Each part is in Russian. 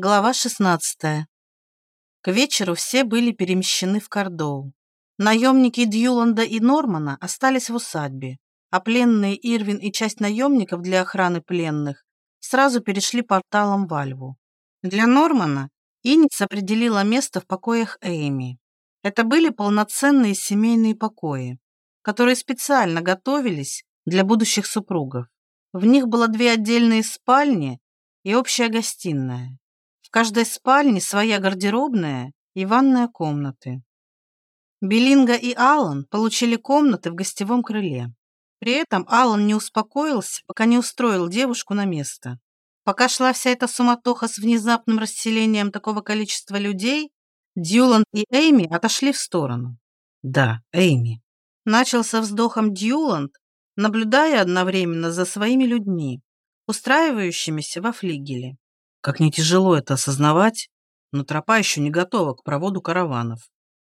Глава 16. К вечеру все были перемещены в Кордоу. Наемники Дьюланда и Нормана остались в усадьбе, а пленные Ирвин и часть наемников для охраны пленных сразу перешли порталом в Альву. Для Нормана Инис определила место в покоях Эйми. Это были полноценные семейные покои, которые специально готовились для будущих супругов. В них было две отдельные спальни и общая гостиная. В каждой спальне своя гардеробная и ванная комнаты. Белинга и Алан получили комнаты в гостевом крыле. При этом Алан не успокоился, пока не устроил девушку на место. Пока шла вся эта суматоха с внезапным расселением такого количества людей, Дьюланд и Эйми отошли в сторону. Да, Эйми. Начал со вздохом Дьюланд, наблюдая одновременно за своими людьми, устраивающимися во флигеле. Как не тяжело это осознавать, но тропа еще не готова к проводу караванов.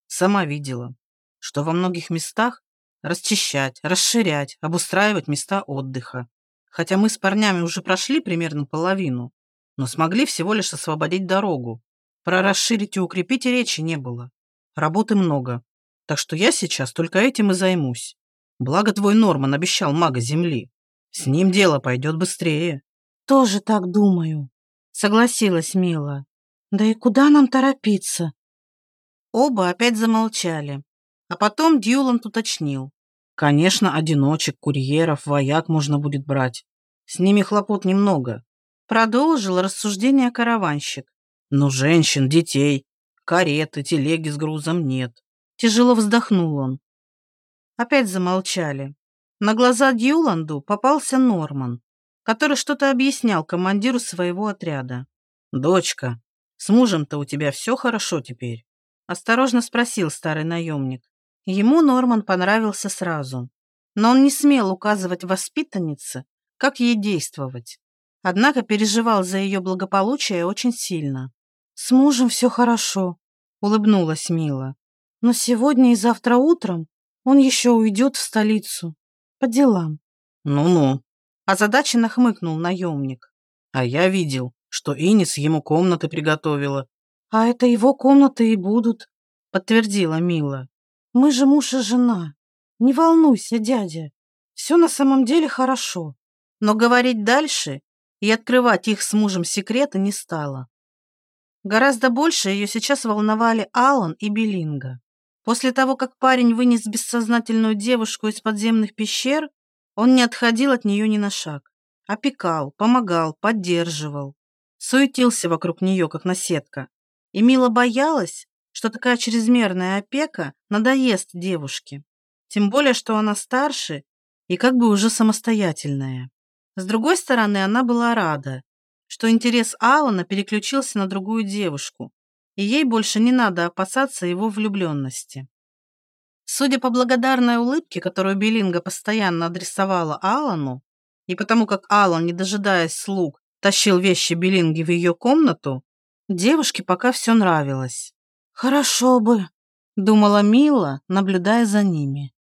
Сама видела, что во многих местах расчищать, расширять, обустраивать места отдыха. Хотя мы с парнями уже прошли примерно половину, но смогли всего лишь освободить дорогу. Про расширить и укрепить речи не было. Работы много, так что я сейчас только этим и займусь. Благо твой Норман обещал мага Земли. С ним дело пойдет быстрее. Тоже так думаю, согласилась Мила. Да и куда нам торопиться? Оба опять замолчали, а потом Дьюланд уточнил. Конечно, одиночек, курьеров, вояк можно будет брать. С ними хлопот немного. Продолжил рассуждение караванщик. Но женщин, детей, кареты, телеги с грузом нет. Тяжело вздохнул он. Опять замолчали. На глаза Дьюланду попался Норман который что-то объяснял командиру своего отряда. «Дочка, с мужем-то у тебя все хорошо теперь?» Осторожно спросил старый наемник. Ему Норман понравился сразу, но он не смел указывать воспитаннице, как ей действовать. Однако переживал за ее благополучие очень сильно. «С мужем все хорошо», — улыбнулась Мила. «Но сегодня и завтра утром он еще уйдет в столицу. По делам». «Ну-ну», Озадаченно хмыкнул наемник. А я видел, что Инис ему комнаты приготовила. А это его комнаты и будут, подтвердила Мила. Мы же муж и жена. Не волнуйся, дядя. Все на самом деле хорошо. Но говорить дальше и открывать их с мужем секреты не стала. Гораздо больше ее сейчас волновали Алан и Белинга. После того, как парень вынес бессознательную девушку из подземных пещер, он не отходил от нее ни на шаг. Опекал, помогал, поддерживал. Суетился вокруг нее, как наседка. И Мила боялась, что такая чрезмерная опека надоест девушке. Тем более, что она старше и как бы уже самостоятельная. С другой стороны, она была рада, что интерес Алана переключился на другую девушку, и ей больше не надо опасаться его влюбленности. Судя по благодарной улыбке, которую Белинга постоянно адресовала Алану, и потому как Алан, не дожидаясь слуг, тащил вещи Белинги в ее комнату, девушке пока все нравилось. «Хорошо бы», — думала Мила, наблюдая за ними.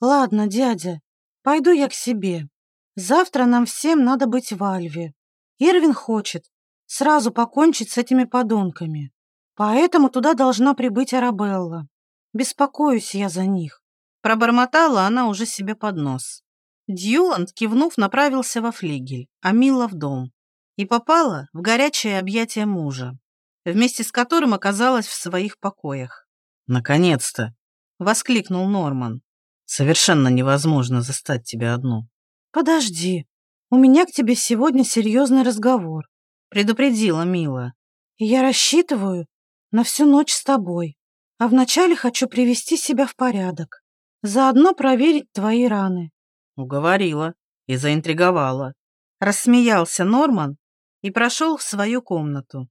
«Ладно, дядя, пойду я к себе. Завтра нам всем надо быть в Альве. Ирвин хочет сразу покончить с этими подонками, поэтому туда должна прибыть Арабелла. Беспокоюсь я за них. Пробормотала она уже себе под нос. Дьюланд, кивнув, направился во флигель, а Мила в дом. И попала в горячее объятие мужа, вместе с которым оказалась в своих покоях. «Наконец-то!» — воскликнул Норман. «Совершенно невозможно застать тебя одну». «Подожди, у меня к тебе сегодня серьезный разговор», — предупредила Мила. «Я рассчитываю на всю ночь с тобой. А вначале хочу привести себя в порядок. Заодно проверить твои раны. Уговорила и заинтриговала. Рассмеялся Норман и прошел в свою комнату.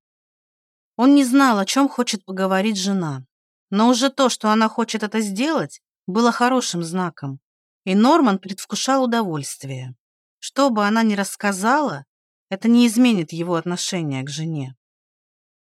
Он не знал, о чем хочет поговорить жена. Но уже то, что она хочет это сделать, было хорошим знаком. И Норман предвкушал удовольствие. Что бы она ни рассказала, это не изменит его отношение к жене.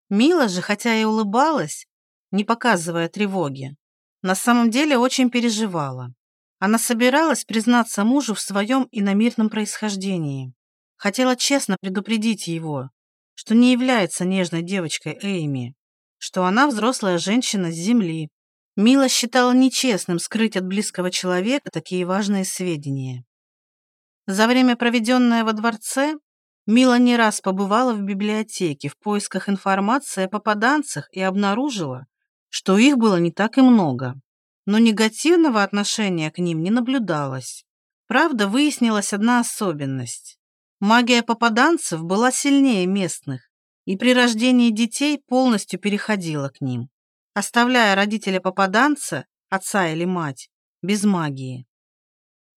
Мила же, хотя и улыбалась, не показывая тревоги. На самом деле очень переживала. Она собиралась признаться мужу в своем иномирном происхождении. Хотела честно предупредить его, что не является нежной девочкой Эйми, что она взрослая женщина с земли. Мила считала нечестным скрыть от близкого человека такие важные сведения. За время, проведенное во дворце, Мила не раз побывала в библиотеке в поисках информации о попаданцах и обнаружила, что их было не так и много. Но негативного отношения к ним не наблюдалось. Правда, выяснилась одна особенность. Магия попаданцев была сильнее местных, и при рождении детей полностью переходила к ним, оставляя родителя попаданца, отца или мать, без магии.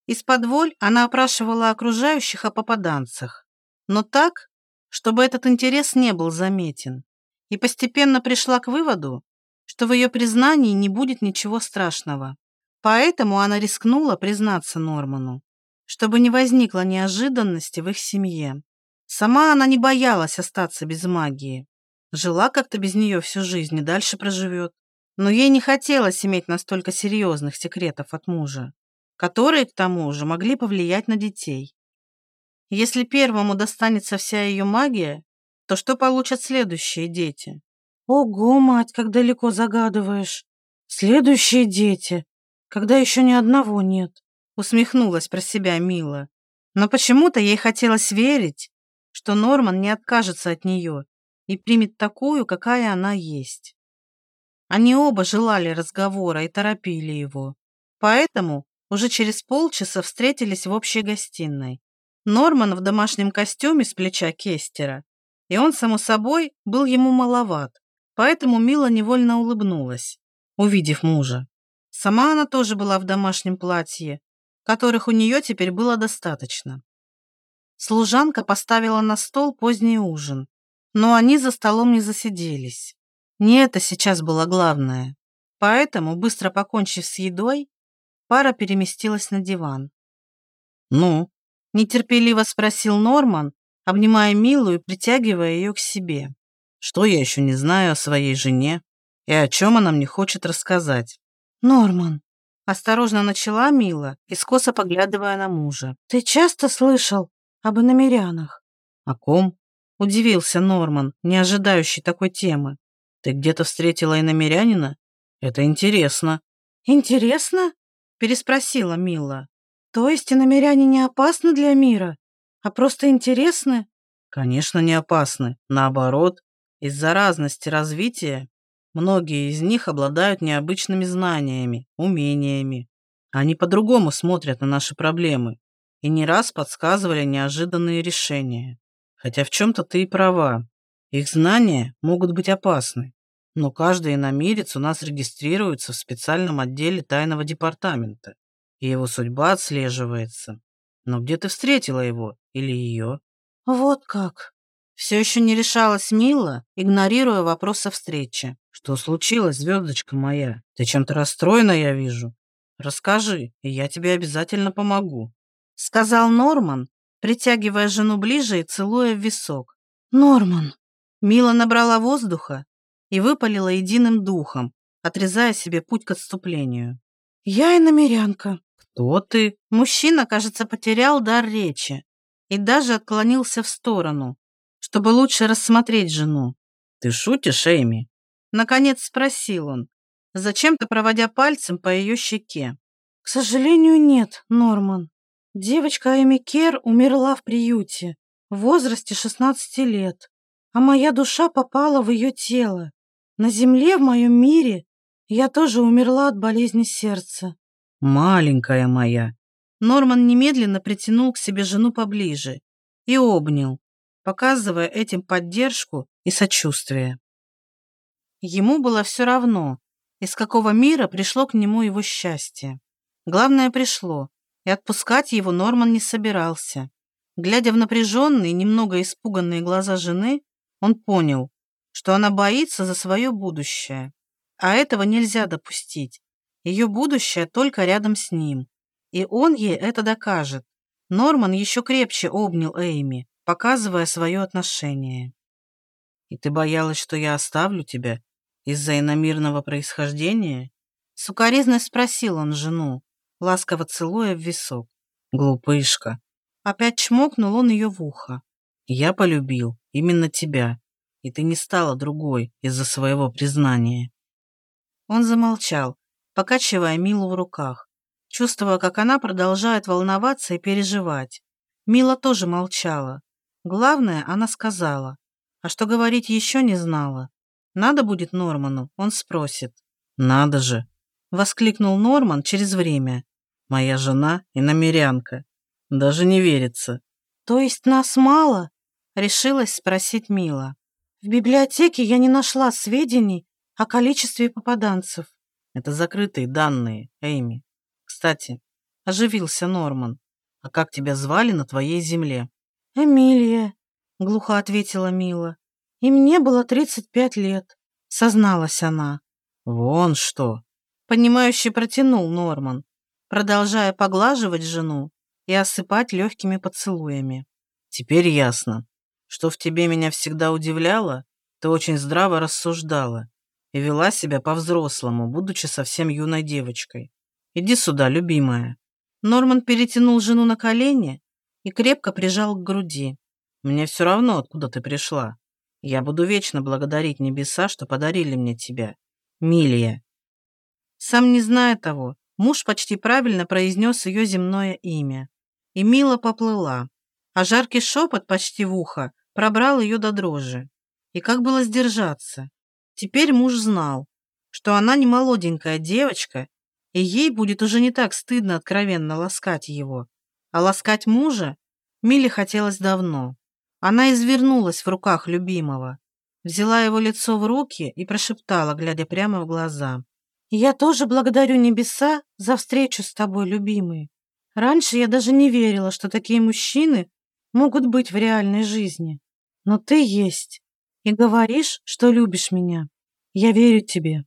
Из-под воль она опрашивала окружающих о попаданцах, но так, чтобы этот интерес не был заметен, и постепенно пришла к выводу, что в ее признании не будет ничего страшного. Поэтому она рискнула признаться Норману, чтобы не возникло неожиданности в их семье. Сама она не боялась остаться без магии. Жила как-то без нее всю жизнь и дальше проживет. Но ей не хотелось иметь настолько серьезных секретов от мужа которые, к тому же, могли повлиять на детей. Если первому достанется вся ее магия, то что получат следующие дети? Ого, мать, как далеко загадываешь. Следующие дети, когда еще ни одного нет. Усмехнулась про себя Мила. Но почему-то ей хотелось верить, что Норман не откажется от нее и примет такую, какая она есть. Они оба желали разговора и торопили его. Поэтому уже через полчаса встретились в общей гостиной. Норман в домашнем костюме с плеча Кестера, и он, само собой, был ему маловат, поэтому Мила невольно улыбнулась, увидев мужа. Сама она тоже была в домашнем платье, которых у нее теперь было достаточно. Служанка поставила на стол поздний ужин, но они за столом не засиделись. Не это сейчас было главное. Поэтому, быстро покончив с едой, Пара переместилась на диван. «Ну?» – нетерпеливо спросил Норман, обнимая Милу и притягивая ее к себе. «Что я еще не знаю о своей жене и о чем она мне хочет рассказать?» «Норман», – осторожно начала Мила, искоса поглядывая на мужа. «Ты часто слышал об иномерянах?» «О ком?» – удивился Норман, не ожидающий такой темы. «Ты где-то встретила иномерянина? Это интересно». «Интересно?» переспросила Мила. То есть иномеряне не опасны для мира, а просто интересны? Конечно, не опасны. Наоборот, из-за разности развития многие из них обладают необычными знаниями, умениями. Они по-другому смотрят на наши проблемы и не раз подсказывали неожиданные решения. Хотя в чем-то ты и права. Их знания могут быть опасны но каждый иномирец у нас регистрируется в специальном отделе тайного департамента, и его судьба отслеживается. Но где ты встретила его или ее? Вот как. Все еще не решалась Мила, игнорируя вопрос о встрече. Что случилось, звездочка моя? Ты чем-то расстроена, я вижу. Расскажи, и я тебе обязательно помогу. Сказал Норман, притягивая жену ближе и целуя в висок. Норман. Мила набрала воздуха и выпалила единым духом, отрезая себе путь к отступлению. «Я и намерянка». «Кто ты?» Мужчина, кажется, потерял дар речи и даже отклонился в сторону, чтобы лучше рассмотреть жену. «Ты шутишь, Эйми?» Наконец спросил он, зачем-то проводя пальцем по ее щеке. «К сожалению, нет, Норман. Девочка Эми Кер умерла в приюте в возрасте 16 лет, а моя душа попала в ее тело. На земле, в моем мире, я тоже умерла от болезни сердца. Маленькая моя. Норман немедленно притянул к себе жену поближе и обнял, показывая этим поддержку и сочувствие. Ему было все равно, из какого мира пришло к нему его счастье. Главное, пришло, и отпускать его Норман не собирался. Глядя в напряженные, немного испуганные глаза жены, он понял, что она боится за свое будущее. А этого нельзя допустить. Ее будущее только рядом с ним. И он ей это докажет. Норман еще крепче обнял Эйми, показывая свое отношение. «И ты боялась, что я оставлю тебя из-за иномирного происхождения?» Сукоризно спросил он жену, ласково целуя в висок. «Глупышка!» Опять чмокнул он ее в ухо. Я полюбил именно тебя, и ты не стала другой из-за своего признания. Он замолчал, покачивая Милу в руках, чувствуя, как она продолжает волноваться и переживать. Мила тоже молчала. Главное, она сказала. А что говорить еще не знала. Надо будет Норману, он спросит. «Надо же!» — воскликнул Норман через время. «Моя жена и намерянка. Даже не верится». «То есть нас мало?» — решилась спросить Мила. «В библиотеке я не нашла сведений о количестве попаданцев». «Это закрытые данные, Эйми. Кстати, оживился Норман. А как тебя звали на твоей земле?» «Эмилия», — глухо ответила Мила. «И мне было 35 лет», — созналась она. «Вон что!» — понимающе протянул Норман, продолжая поглаживать жену и осыпать легкими поцелуями. «Теперь ясно, что в тебе меня всегда удивляло, ты очень здраво рассуждала и вела себя по-взрослому, будучи совсем юной девочкой. Иди сюда, любимая». Норман перетянул жену на колени и крепко прижал к груди. «Мне все равно, откуда ты пришла. Я буду вечно благодарить небеса, что подарили мне тебя. Милия». Сам не зная того, муж почти правильно произнес ее земное имя. И Мила поплыла, а жаркий шепот почти в ухо пробрал ее до дрожи. И как было сдержаться? Теперь муж знал, что она не молоденькая девочка, и ей будет уже не так стыдно откровенно ласкать его. А ласкать мужа Миле хотелось давно. Она извернулась в руках любимого, взяла его лицо в руки и прошептала, глядя прямо в глаза. «Я тоже благодарю небеса за встречу с тобой, любимый. Раньше я даже не верила, что такие мужчины могут быть в реальной жизни. Но ты есть. И говоришь, что любишь меня. Я верю тебе».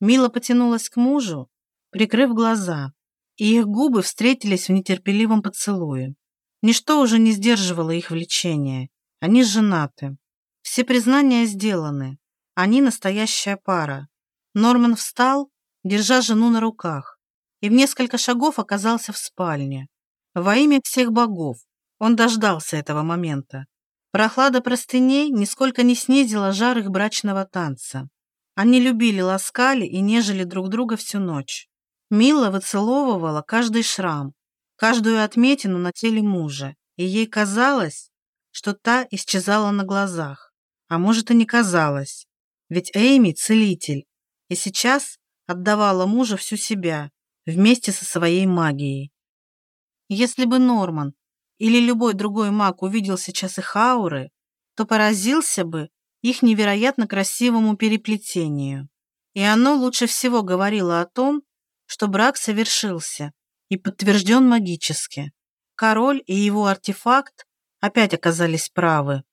Мила потянулась к мужу, прикрыв глаза, и их губы встретились в нетерпеливом поцелуе. Ничто уже не сдерживало их влечения. Они женаты. Все признания сделаны. Они настоящая пара. Норман встал, держа жену на руках, и в несколько шагов оказался в спальне. Во имя всех богов он дождался этого момента. Прохлада простыней нисколько не снизила жар их брачного танца. Они любили, ласкали и нежели друг друга всю ночь. Мила выцеловывала каждый шрам, каждую отметину на теле мужа, и ей казалось, что та исчезала на глазах. А может и не казалось, ведь Эйми – целитель, и сейчас отдавала мужа всю себя вместе со своей магией. Если бы Норман или любой другой маг увидел сейчас их ауры, то поразился бы их невероятно красивому переплетению. И оно лучше всего говорило о том, что брак совершился и подтвержден магически. Король и его артефакт опять оказались правы.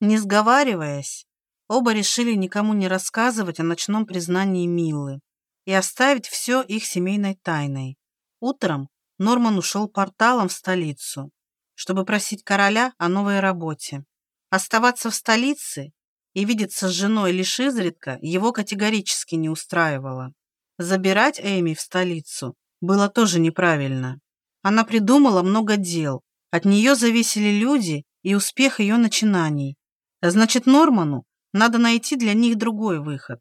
Не сговариваясь, оба решили никому не рассказывать о ночном признании Милы и оставить все их семейной тайной. Утром Норман ушел порталом в столицу, чтобы просить короля о новой работе. Оставаться в столице и видеться с женой лишь изредка его категорически не устраивало. Забирать Эми в столицу было тоже неправильно. Она придумала много дел. От нее зависели люди и успех ее начинаний. Значит, Норману надо найти для них другой выход.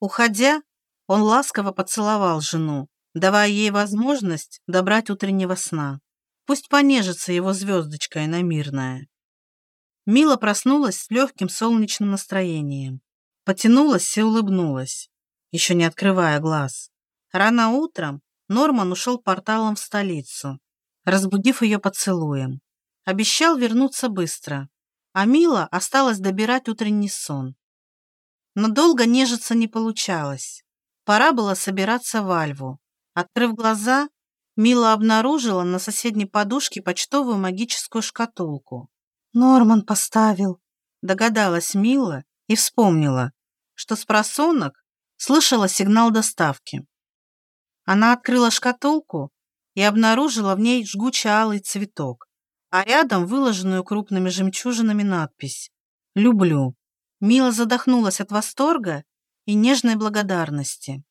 Уходя, он ласково поцеловал жену, давая ей возможность добрать утреннего сна. Пусть понежится его звездочка иномирная. Мила проснулась с легким солнечным настроением. Потянулась и улыбнулась еще не открывая глаз. Рано утром Норман ушел порталом в столицу, разбудив ее поцелуем. Обещал вернуться быстро, а Мила осталась добирать утренний сон. Но долго нежиться не получалось. Пора было собираться в Альву. Открыв глаза, Мила обнаружила на соседней подушке почтовую магическую шкатулку. «Норман поставил», — догадалась Мила и вспомнила, что с просонок слышала сигнал доставки. Она открыла шкатулку и обнаружила в ней жгучий-алый цветок, а рядом выложенную крупными жемчужинами надпись «Люблю». Мила задохнулась от восторга и нежной благодарности.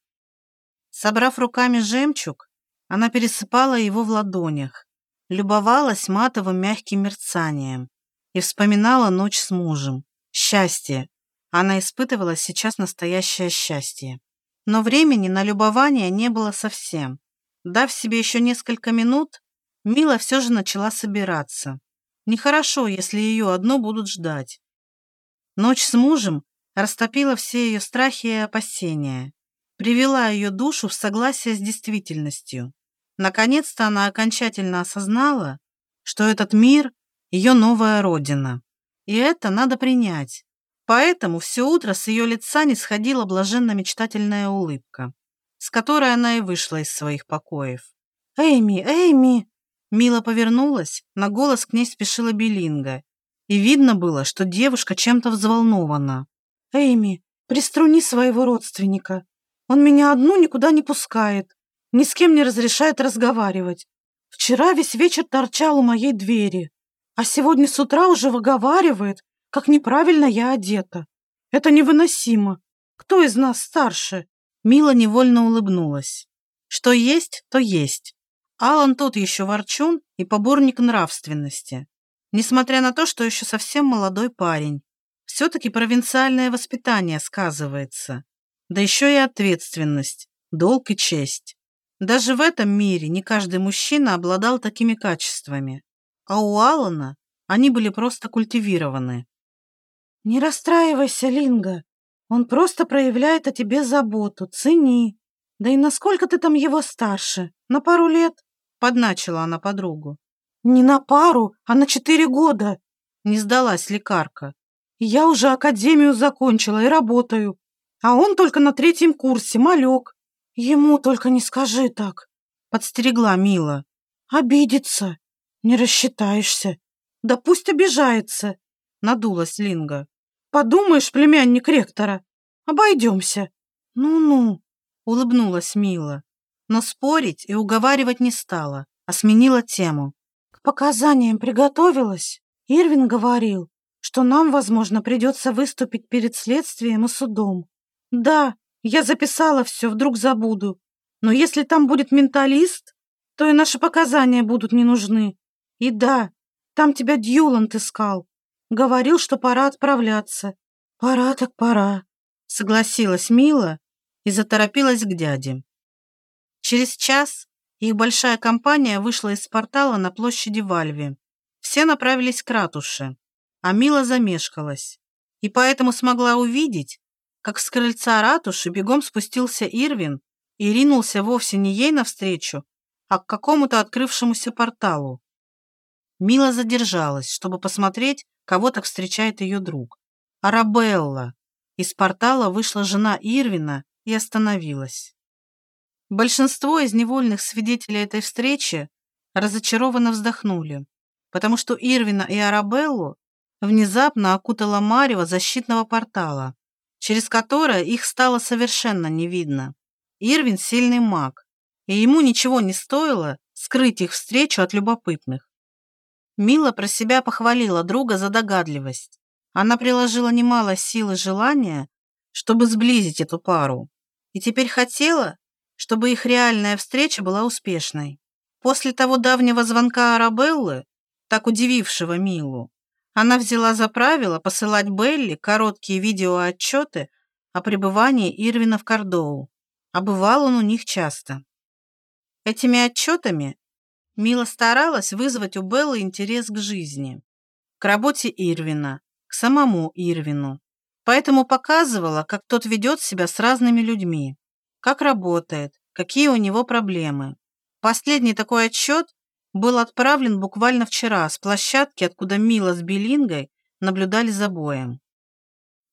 Собрав руками жемчуг, она пересыпала его в ладонях любовалась матовым мягким мерцанием и вспоминала ночь с мужем. Счастье. Она испытывала сейчас настоящее счастье. Но времени на любование не было совсем. Дав себе еще несколько минут, Мила все же начала собираться. Нехорошо, если ее одно будут ждать. Ночь с мужем растопила все ее страхи и опасения, привела ее душу в согласие с действительностью. Наконец-то она окончательно осознала, что этот мир – ее новая родина. И это надо принять. Поэтому все утро с ее лица не сходила блаженно-мечтательная улыбка, с которой она и вышла из своих покоев. «Эйми, Эйми!» Мила повернулась, на голос к ней спешила Белинга, и видно было, что девушка чем-то взволнована. «Эйми, приструни своего родственника. Он меня одну никуда не пускает, ни с кем не разрешает разговаривать. Вчера весь вечер торчал у моей двери, а сегодня с утра уже выговаривает, как неправильно я одета. Это невыносимо. Кто из нас старше?» Мила невольно улыбнулась. «Что есть, то есть. Алан тот еще ворчун и поборник нравственности. Несмотря на то, что еще совсем молодой парень. Все-таки провинциальное воспитание сказывается. Да еще и ответственность, долг и честь. Даже в этом мире не каждый мужчина обладал такими качествами. А у Алана они были просто культивированы. «Не расстраивайся, Линга. Он просто проявляет о тебе заботу, цени. Да и насколько ты там его старше? На пару лет?» Подначила она подругу. «Не на пару, а на четыре года!» Не сдалась лекарка. «Я уже академию закончила и работаю, а он только на третьем курсе, малек. Ему только не скажи так!» Подстерегла Мила. «Обидится. Не рассчитаешься. Да пусть обижается!» Надулась Линга. «Подумаешь, племянник ректора. Обойдемся. Ну-ну!» Улыбнулась Мила но спорить и уговаривать не стала, а сменила тему. К показаниям приготовилась. Ирвин говорил, что нам, возможно, придется выступить перед следствием и судом. Да, я записала все, вдруг забуду. Но если там будет менталист, то и наши показания будут не нужны. И да, там тебя Дьюланд искал. Говорил, что пора отправляться. Пора так пора. Согласилась Мила и заторопилась к дяде. Через час их большая компания вышла из портала на площади Вальви. Все направились к ратуше, а Мила замешкалась, и поэтому смогла увидеть, как с крыльца ратуши бегом спустился Ирвин и ринулся вовсе не ей навстречу, а к какому-то открывшемуся порталу. Мила задержалась, чтобы посмотреть, кого так встречает ее друг. Арабелла. Из портала вышла жена Ирвина и остановилась. Большинство из невольных свидетелей этой встречи разочарованно вздохнули, потому что Ирвина и Арабеллу внезапно окутала марево защитного портала, через которое их стало совершенно не видно. Ирвин сильный маг, и ему ничего не стоило скрыть их встречу от любопытных. Мила про себя похвалила друга за догадливость. Она приложила немало сил и желания, чтобы сблизить эту пару, и теперь хотела, чтобы их реальная встреча была успешной. После того давнего звонка Арабеллы, так удивившего Милу, она взяла за правило посылать Белли короткие видеоотчеты о пребывании Ирвина в Кордоу, а бывал он у них часто. Этими отчетами Мила старалась вызвать у Беллы интерес к жизни, к работе Ирвина, к самому Ирвину, поэтому показывала, как тот ведет себя с разными людьми как работает, какие у него проблемы. Последний такой отчет был отправлен буквально вчера с площадки, откуда Мила с Белингой наблюдали за боем.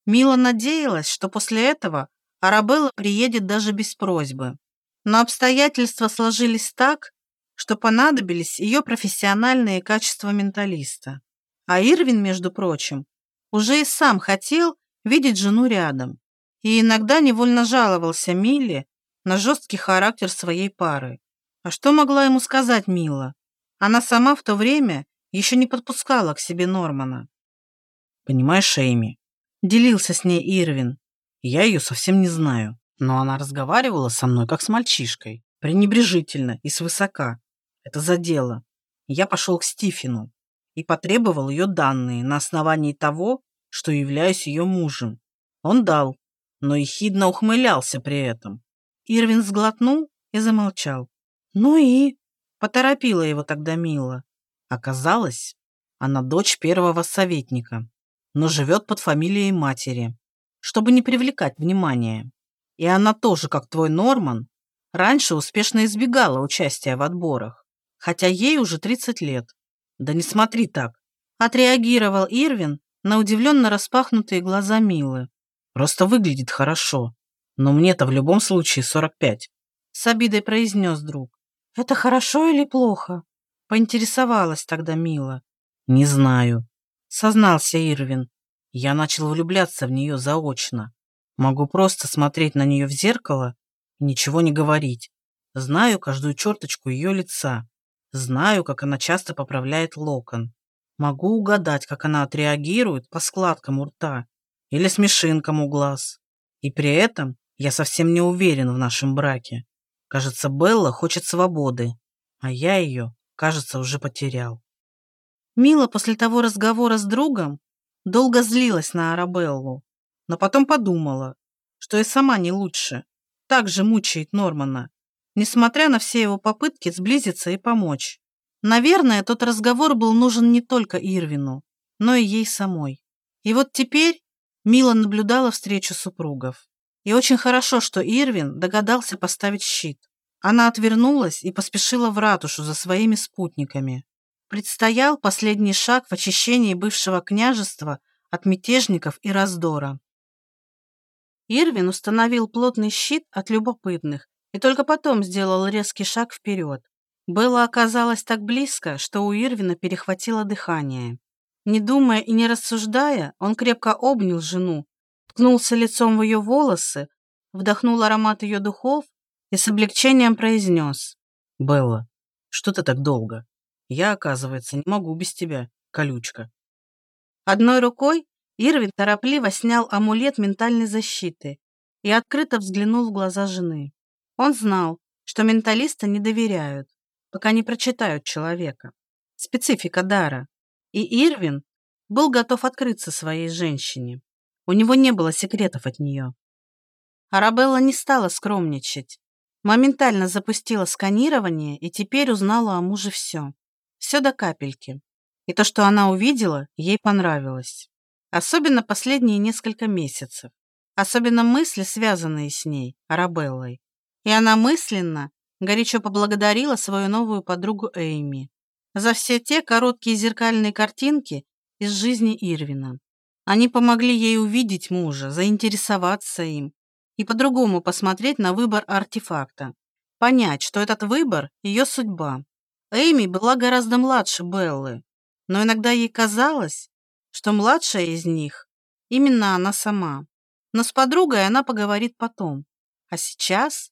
Мила надеялась, что после этого Арабелла приедет даже без просьбы. Но обстоятельства сложились так, что понадобились ее профессиональные качества менталиста. А Ирвин, между прочим, уже и сам хотел видеть жену рядом и иногда невольно жаловался Миле на жесткий характер своей пары. А что могла ему сказать Мила? Она сама в то время еще не подпускала к себе Нормана. «Понимаешь, Эйми?» – делился с ней Ирвин. «Я ее совсем не знаю, но она разговаривала со мной, как с мальчишкой, пренебрежительно и свысока. Это задело. я пошел к Стифину и потребовал ее данные на основании того, что являюсь ее мужем. Он дал, но ехидно ухмылялся при этом. Ирвин сглотнул и замолчал. «Ну и?» — поторопила его тогда Мила. Оказалось, она дочь первого советника, но живет под фамилией матери, чтобы не привлекать внимания. И она тоже, как твой Норман, раньше успешно избегала участия в отборах, хотя ей уже 30 лет. Да не смотри так. Отреагировал Ирвин на удивленно распахнутые глаза Милы. Просто выглядит хорошо. Но мне-то в любом случае 45. С обидой произнес друг. Это хорошо или плохо? Поинтересовалась тогда Мила. Не знаю. Сознался Ирвин. Я начал влюбляться в нее заочно. Могу просто смотреть на нее в зеркало и ничего не говорить. Знаю каждую черточку ее лица. Знаю, как она часто поправляет локон. Могу угадать, как она отреагирует по складкам у рта или смешинкам у глаз. И при этом я совсем не уверен в нашем браке. Кажется, Белла хочет свободы, а я ее, кажется, уже потерял. Мила после того разговора с другом долго злилась на Арабеллу, но потом подумала, что и сама не лучше. Так же мучает Нормана, несмотря на все его попытки сблизиться и помочь. Наверное, тот разговор был нужен не только Ирвину, но и ей самой. И вот теперь Мила наблюдала встречу супругов. И очень хорошо, что Ирвин догадался поставить щит. Она отвернулась и поспешила в ратушу за своими спутниками. Предстоял последний шаг в очищении бывшего княжества от мятежников и раздора. Ирвин установил плотный щит от любопытных и только потом сделал резкий шаг вперед. Белла оказалась так близко, что у Ирвина перехватило дыхание. Не думая и не рассуждая, он крепко обнял жену, ткнулся лицом в ее волосы, вдохнул аромат ее духов и с облегчением произнес. «Белла, что ты так долго? Я, оказывается, не могу без тебя, колючка». Одной рукой Ирвин торопливо снял амулет ментальной защиты и открыто взглянул в глаза жены. Он знал, что менталисты не доверяют, пока не прочитают человека. Специфика дара. И Ирвин был готов открыться своей женщине. У него не было секретов от нее. Арабелла не стала скромничать. Моментально запустила сканирование и теперь узнала о муже все. Все до капельки. И то, что она увидела, ей понравилось. Особенно последние несколько месяцев. Особенно мысли, связанные с ней, Арабеллой. И она мысленно горячо поблагодарила свою новую подругу Эйми за все те короткие зеркальные картинки из жизни Ирвина. Они помогли ей увидеть мужа, заинтересоваться им и по-другому посмотреть на выбор артефакта, понять, что этот выбор – ее судьба. Эйми была гораздо младше Беллы, но иногда ей казалось, что младшая из них – именно она сама. Но с подругой она поговорит потом. А сейчас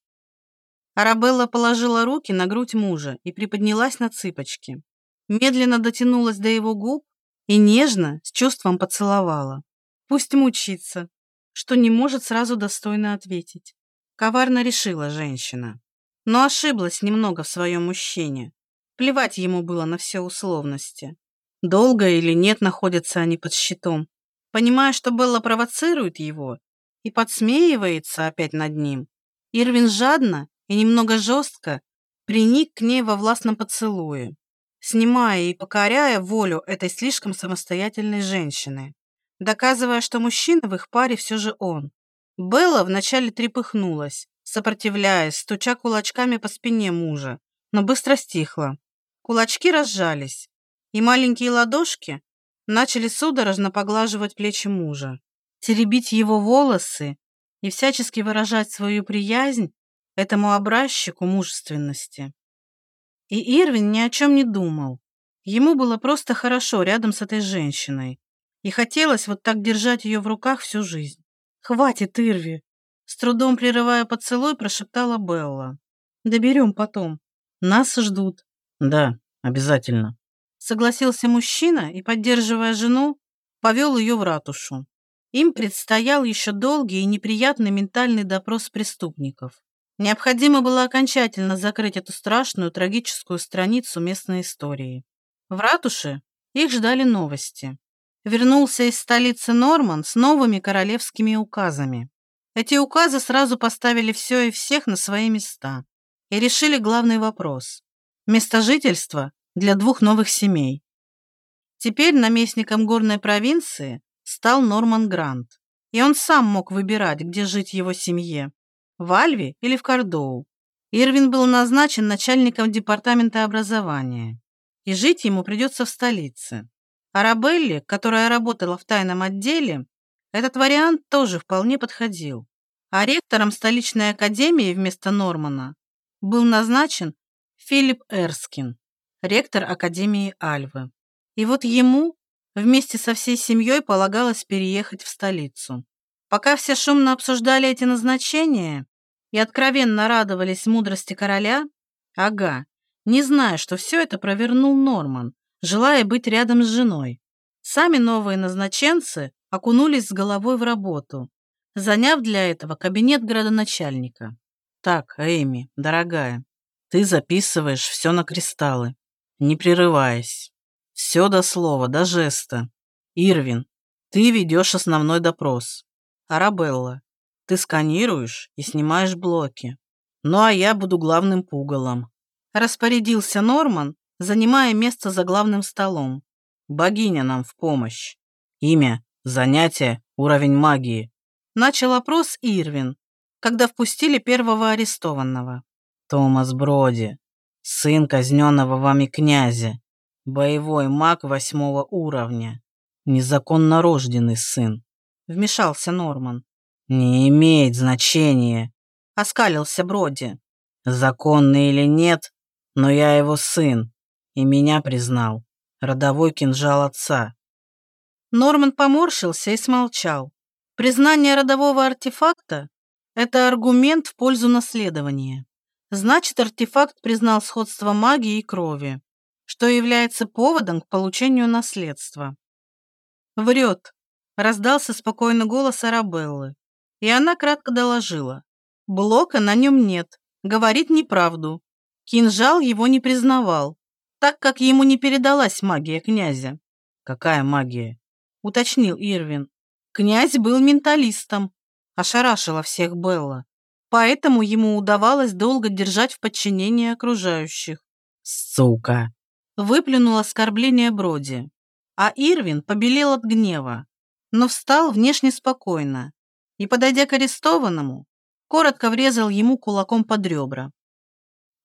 Арабелла положила руки на грудь мужа и приподнялась на цыпочки. Медленно дотянулась до его губ и нежно, с чувством поцеловала. Пусть мучится, что не может сразу достойно ответить. Коварно решила женщина. Но ошиблась немного в своем мужчине. Плевать ему было на все условности. Долго или нет находятся они под щитом. Понимая, что Белла провоцирует его и подсмеивается опять над ним, Ирвин жадно и немного жестко приник к ней во властном поцелуе, снимая и покоряя волю этой слишком самостоятельной женщины, доказывая, что мужчина в их паре все же он. Белла вначале трепыхнулась, сопротивляясь, стуча кулачками по спине мужа, но быстро стихла. Кулачки разжались, и маленькие ладошки начали судорожно поглаживать плечи мужа, теребить его волосы и всячески выражать свою приязнь этому образчику мужественности. И Ирвин ни о чем не думал. Ему было просто хорошо рядом с этой женщиной. И хотелось вот так держать ее в руках всю жизнь. «Хватит, Ирви!» С трудом прерывая поцелуй, прошептала Белла. «Доберем потом. Нас ждут». «Да, обязательно», согласился мужчина и, поддерживая жену, повел ее в ратушу. Им предстоял еще долгий и неприятный ментальный допрос преступников. Необходимо было окончательно закрыть эту страшную трагическую страницу местной истории. В ратуше их ждали новости. Вернулся из столицы Норман с новыми королевскими указами. Эти указы сразу поставили все и всех на свои места и решили главный вопрос – место жительства для двух новых семей. Теперь наместником горной провинции стал Норман Грант, и он сам мог выбирать, где жить его семье – в Альве или в Кордоу. Ирвин был назначен начальником департамента образования, и жить ему придется в столице. Арабелле, которая работала в тайном отделе, этот вариант тоже вполне подходил. А ректором столичной академии вместо Нормана был назначен Филипп Эрскин, ректор Академии Альвы. И вот ему вместе со всей семьей полагалось переехать в столицу. Пока все шумно обсуждали эти назначения и откровенно радовались мудрости короля, ага, не зная, что все это провернул Норман, желая быть рядом с женой. Сами новые назначенцы окунулись с головой в работу, заняв для этого кабинет градоначальника. Так, Эйми, дорогая, ты записываешь все на кристаллы, не прерываясь. Все до слова, до жеста. Ирвин, ты ведешь основной допрос. Арабелла, ты сканируешь и снимаешь блоки. Ну а я буду главным пугалом. Распорядился Норман, занимая место за главным столом. Богиня нам в помощь. Имя, занятие, уровень магии. Начал опрос Ирвин, когда впустили первого арестованного. Томас Броди, сын казненного вами князя, боевой маг восьмого уровня, незаконно рожденный сын. Вмешался Норман. Не имеет значения. Оскалился Броди. Законный или нет, но я его сын, и меня признал. Родовой кинжал отца. Норман поморщился и смолчал. Признание родового артефакта это аргумент в пользу наследования. Значит, артефакт признал сходство магии и крови, что является поводом к получению наследства. «Врет», — раздался спокойный голос Арабеллы, и она кратко доложила. «Блока на нем нет, говорит неправду. Кинжал его не признавал, так как ему не передалась магия князя». «Какая магия?» — уточнил Ирвин. «Князь был менталистом, ошарашила всех Белла. Поэтому ему удавалось долго держать в подчинении окружающих. «Сука!» Выплюнул оскорбление Броди. А Ирвин побелел от гнева, но встал внешне спокойно и, подойдя к арестованному, коротко врезал ему кулаком под ребра.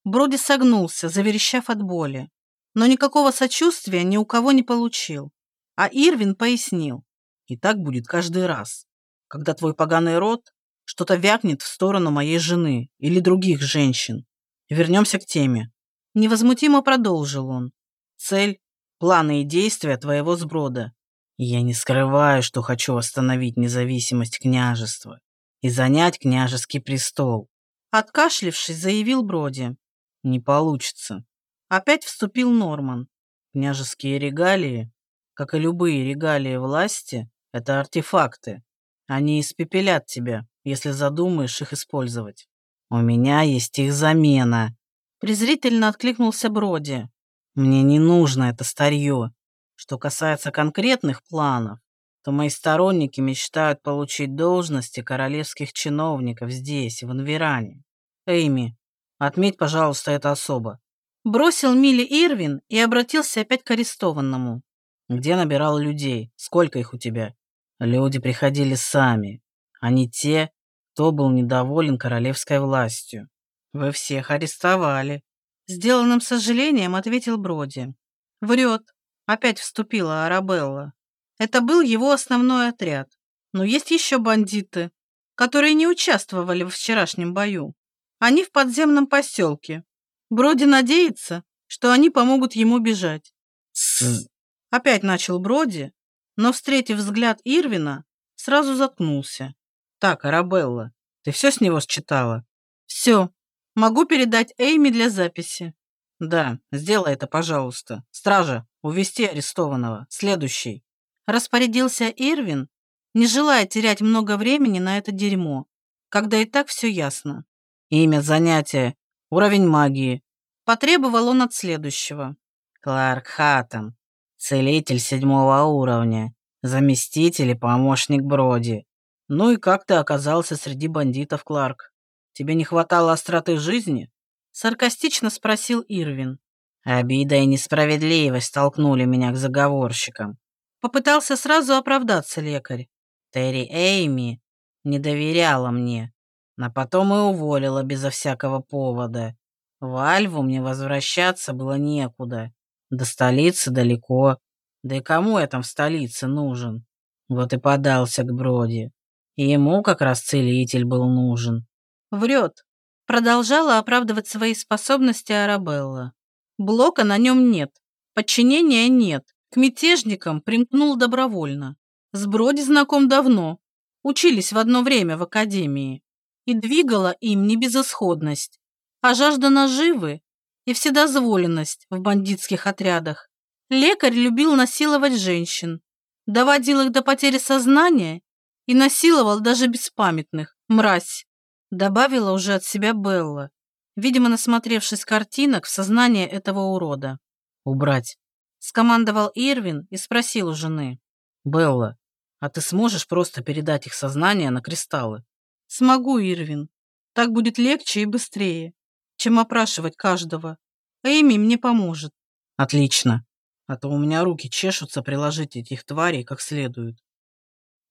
Броди согнулся, заверещав от боли, но никакого сочувствия ни у кого не получил. А Ирвин пояснил. «И так будет каждый раз когда твой поганый род что-то вякнет в сторону моей жены или других женщин. Вернемся к теме. Невозмутимо продолжил он. Цель, планы и действия твоего сброда. Я не скрываю, что хочу восстановить независимость княжества и занять княжеский престол. Откашлившись, заявил Броди. Не получится. Опять вступил Норман. Княжеские регалии, как и любые регалии власти, это артефакты, они испепелят тебя, если задумаешь их использовать. У меня есть их замена. Презрительно откликнулся Броди. Мне не нужно это старье. Что касается конкретных планов, то мои сторонники мечтают получить должности королевских чиновников здесь, в Анверане. Эйми, отметь, пожалуйста, это особо. Бросил Милли Ирвин и обратился опять к арестованному. Где набирал людей? Сколько их у тебя? Люди приходили сами, а не те, кто был недоволен королевской властью. Вы всех арестовали. Сделанным сожалением ответил Броди. Врет. Опять вступила Арабелла. Это был его основной отряд. Но есть еще бандиты, которые не участвовали в вчерашнем бою. Они в подземном поселке. Броди надеется, что они помогут ему бежать. С... Опять начал Броди, но, встретив взгляд Ирвина, сразу заткнулся. «Так, Арабелла, ты все с него считала?» «Все. Могу передать Эйми для записи». «Да, сделай это, пожалуйста. Стража, увести арестованного. Следующий». Распорядился Ирвин, не желая терять много времени на это дерьмо, когда и так все ясно. Имя, занятие, уровень магии. Потребовал он от следующего. Кларк Хаттон. Целитель седьмого уровня. Заместитель и помощник Броди. Ну и как ты оказался среди бандитов, Кларк? Тебе не хватало остроты жизни? Саркастично спросил Ирвин. Обида и несправедливость толкнули меня к заговорщикам. Попытался сразу оправдаться лекарь. Терри Эйми не доверяла мне, но потом и уволила безо всякого повода. В Альву мне возвращаться было некуда. До столицы далеко. Да и кому я там в столице нужен? Вот и подался к Броди. Ему как раз целитель был нужен. Врет. Продолжала оправдывать свои способности Арабелла. Блока на нем нет. Подчинения нет. К мятежникам примкнул добровольно. С Броди знаком давно. Учились в одно время в академии. И двигала им не безысходность, а жажда наживы и вседозволенность в бандитских отрядах. Лекарь любил насиловать женщин, доводил их до потери сознания и насиловал даже беспамятных. Мразь. Добавила уже от себя Белла, видимо, насмотревшись картинок в сознание этого урода. «Убрать», — скомандовал Ирвин и спросил у жены. «Белла, а ты сможешь просто передать их сознание на кристаллы?» «Смогу, Ирвин. Так будет легче и быстрее, чем опрашивать каждого. Эми мне поможет». «Отлично. А то у меня руки чешутся приложить этих тварей как следует».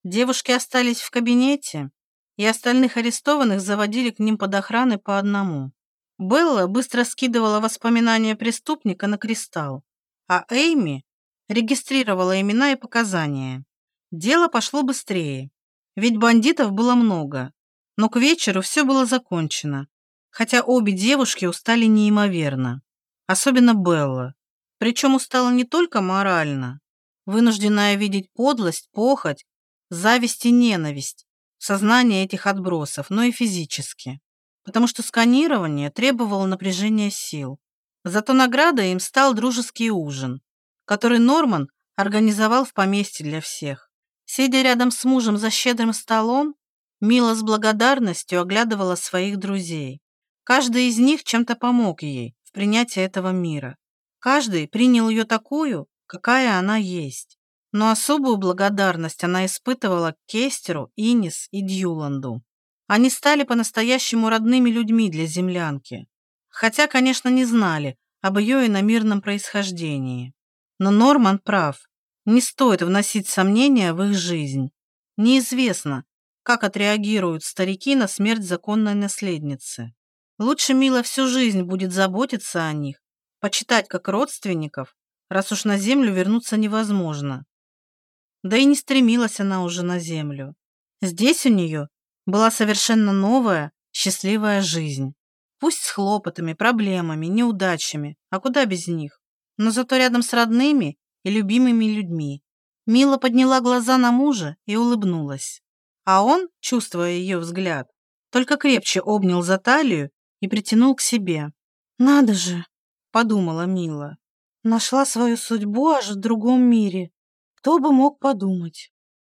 Девушки остались в кабинете, и остальных арестованных заводили к ним под охраной по одному. Белла быстро скидывала воспоминания преступника на кристалл, а Эйми регистрировала имена и показания. Дело пошло быстрее, ведь бандитов было много, но к вечеру все было закончено, хотя обе девушки устали неимоверно, особенно Белла, причем устала не только морально, вынужденная видеть подлость, похоть, зависть и ненависть, сознание этих отбросов, но и физически. Потому что сканирование требовало напряжения сил. Зато наградой им стал дружеский ужин, который Норман организовал в поместье для всех. Сидя рядом с мужем за щедрым столом, Мила с благодарностью оглядывала своих друзей. Каждый из них чем-то помог ей в принятии этого мира. Каждый принял ее такую, какая она есть но особую благодарность она испытывала к Кестеру, Инис и Дьюланду. Они стали по-настоящему родными людьми для землянки, хотя, конечно, не знали об ее иномирном происхождении. Но Норман прав, не стоит вносить сомнения в их жизнь. Неизвестно, как отреагируют старики на смерть законной наследницы. Лучше Мила всю жизнь будет заботиться о них, почитать как родственников, раз уж на землю вернуться невозможно. Да и не стремилась она уже на землю. Здесь у нее была совершенно новая, счастливая жизнь. Пусть с хлопотами, проблемами, неудачами, а куда без них. Но зато рядом с родными и любимыми людьми. Мила подняла глаза на мужа и улыбнулась. А он, чувствуя ее взгляд, только крепче обнял за талию и притянул к себе. «Надо же!» – подумала Мила. «Нашла свою судьбу аж в другом мире. Кто бы мог подумать?